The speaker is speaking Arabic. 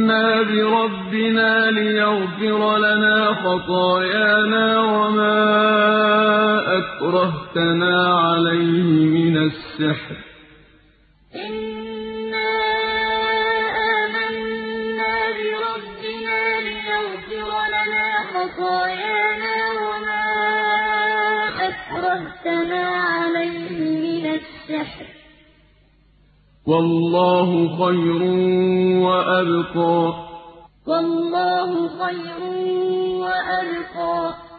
آمنا بربنا ليغفر لنا خطايانا وما أكرهتنا عليه من السحر إنا آمنا بربنا ليغفر لنا خطايانا وما أكرهتنا عليه من السحر والله خير وأبقى. والله خير وأبقى.